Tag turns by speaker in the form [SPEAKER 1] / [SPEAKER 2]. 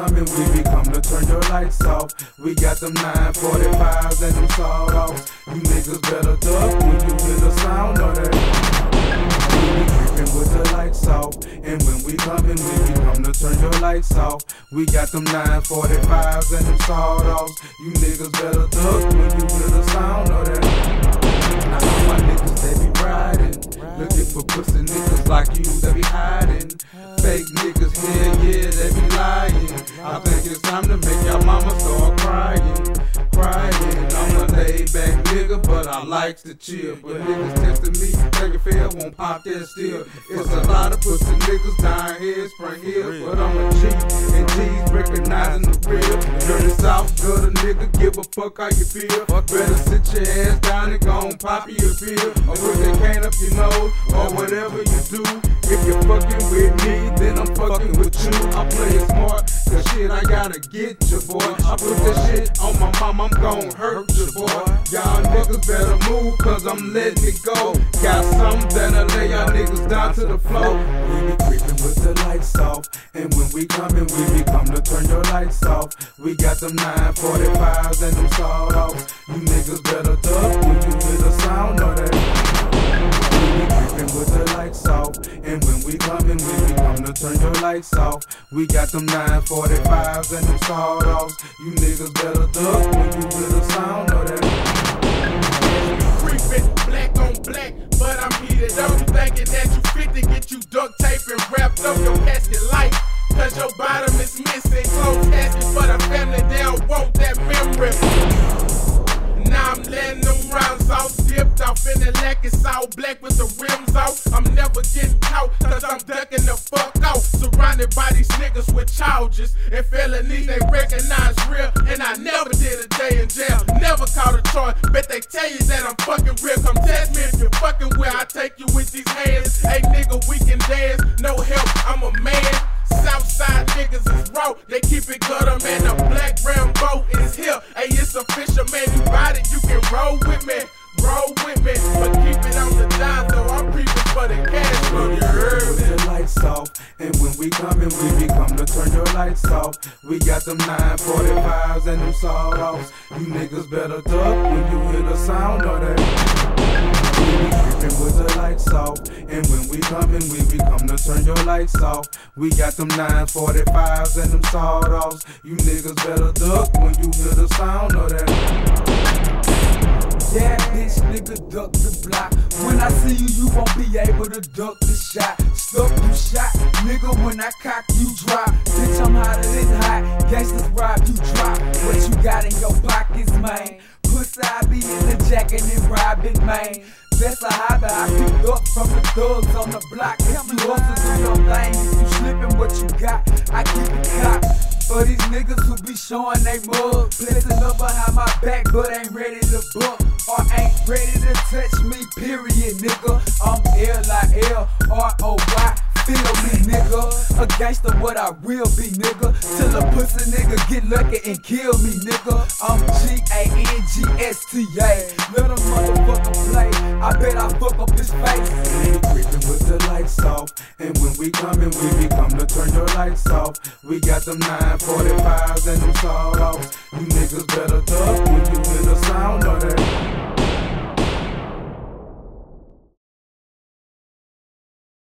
[SPEAKER 1] coming, we be come to turn your lights off. We got them 945s and them sawed offs. You niggas better duck when you hear the sound of that. We with the lights off. And when we coming, we be come to turn your lights off. We got them 945s and them sawed offs. You niggas better duck when you hear the sound of that. Looking for pussy niggas like you, they be hiding. Fake niggas, yeah, yeah, they be lying. I think it's time to make your mama start likes to chill. But niggas testing me, think it fair, won't pop that still. It's a lot of pussy niggas dying here, spring here, but I'm a G. And G's recognizing the real. Dirty South, good a nigga, give a fuck how you feel. Better sit your ass down and go and pop your pill. Or put that can up your nose, or whatever you do. If you're fucking with me, then I'm fucking with you. I'm playing smart, cause shit, I gotta get you, boy. I put this shit on my mom, I'm gon' hurt you, cause I'm letting it go. Got something that'll lay y'all niggas down to the floor. We be creeping with the lights off, and when we coming, we be come to turn your lights off. We got them 945s and them sawed offs. You niggas better duck when you hear the sound of that. We be creeping with the lights off. And when we coming, we be come to turn your lights off. We got them 945s and them sawed offs. You niggas better duck when you hear the sound of that.
[SPEAKER 2] In it's all black with the rims off. I'm never getting caught, cause I'm ducking the fuck out. Surrounded by these niggas with charges and felonies they recognize real. And I never did a day in jail, never caught a charge. Bet they tell you that I'm fucking real. Come test me if you're fucking where I take you with these hands. Hey nigga, we can dance, no help, I'm a man. Southside niggas is raw, they keep it gutter, man. The black Rambo is here. Hey, it's official, man. You ride it, you can roll with me,
[SPEAKER 1] lights off. We got them 945s and them sawed offs. You niggas better duck when you hear the sound of that. We be creeping with the lights off. And when we coming, we be come to turn your lights off. We got them 945s and them sawed offs. You niggas better duck when you hear the sound of that.
[SPEAKER 3] Yeah, bitch, nigga, duck the block. I see you, you won't be able to duck the shot. Stuck you shot, nigga, when I cock, you drop. Bitch, I'm hotter than hot. Gangsters rob, you drop. What you got in your pockets, man? Pussy, I be in the jacket and robbing, man. That's a hobby I showing they mug, placing up behind my back, but ain't ready to book or ain't ready to touch me. Period, nigga. I'm L I L R O Y. Feel me, nigga. A gangster, what I will be, nigga. Till a pussy nigga get lucky and kill me, nigga. I'm G A N G S T A. Let a motherfucker play. I bet I fuck up his face.
[SPEAKER 1] Creeping with the lights off. And when we coming, we lights off. We got them 945s and them sawed offs. You niggas better